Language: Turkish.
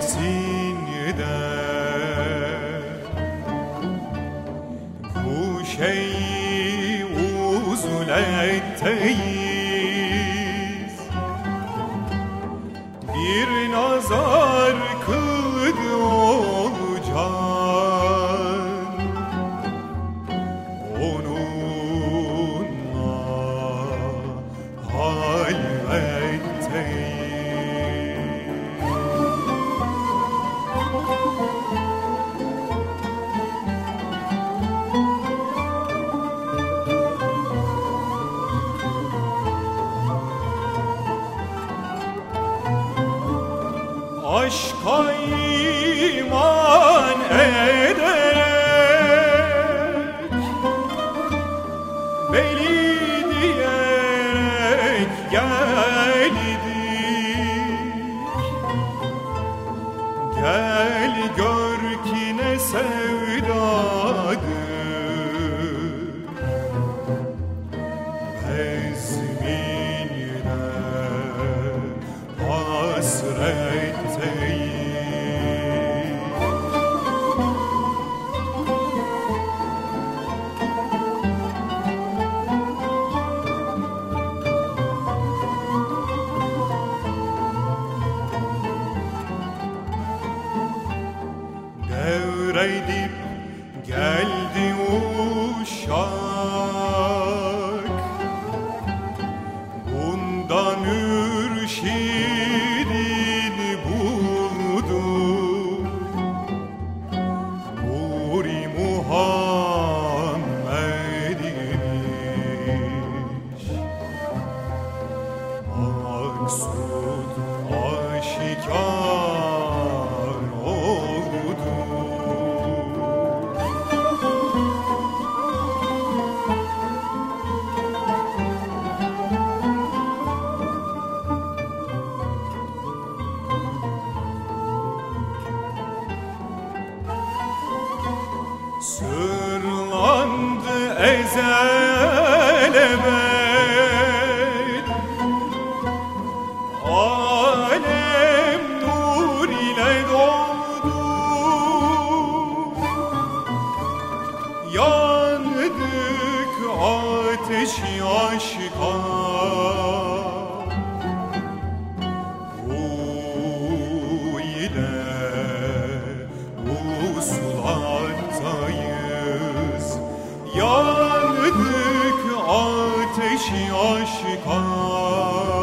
tesin eder Bu şeyi uzun etteyiz Bir nazar kıldı olacak. Onu Aşka iman ederek Beli diyerek geldik. Gel gör ki ne sevdadır Devredip geldi uşak. Bundan ürşidini buldu. Nuri Muhammed'miş Maksud Sırlandı ezel ebed Alem nur ile doldu. Yandık ateşi aşka ateşi aşka